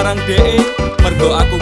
marang DE Mergo aku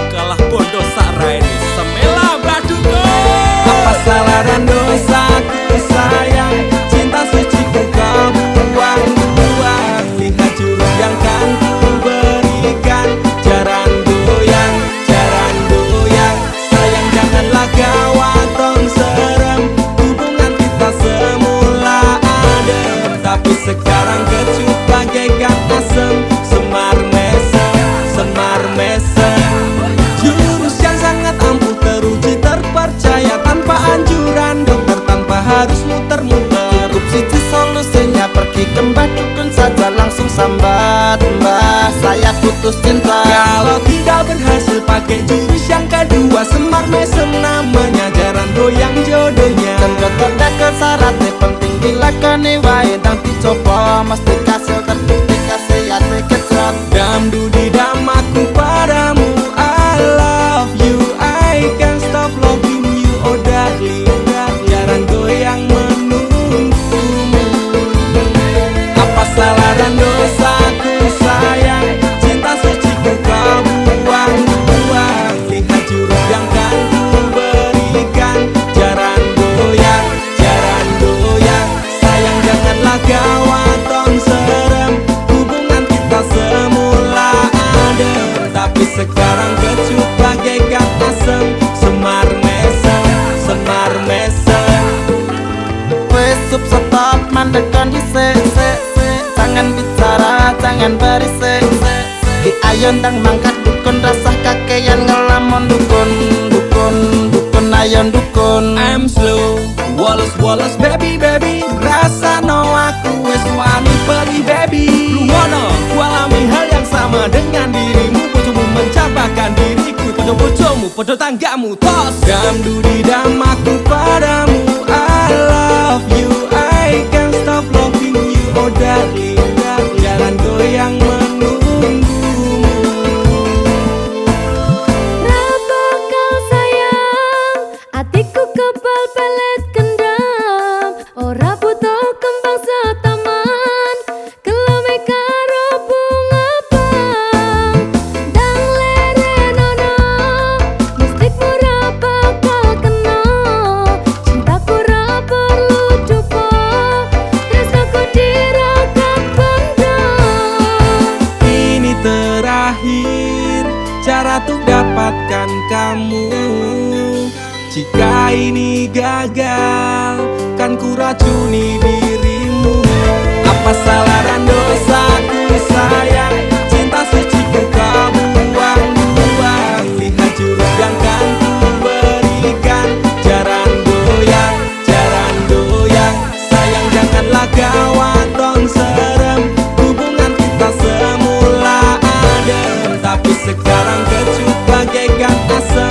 sambat Mbah. Saya putus cinta. Kalau tidak berhasil pakai jurus yang kedua Semar mesem sekarang kecut bagaikan asem. Semar mesem, semar mesem Wes sub stop mandekan di se se se Jangan bicara jangan berisik. Se Di ayon dang mangkat dukun rasah kakean ngelamun dukun Dukun dukun ayon dukun. I'm slow Wallace Wallace baby baby. Rasa no aku wes wani pergi baby. Lumono Ku alami hal yang sama dengan dirimu Podo bojomu, podo tanggamu Tos. Dam dudi dam aku padamu cara untuk dapatkan kamu. Jika ini gagal kan ku racuni diri Sekarang kecut bagaikan asap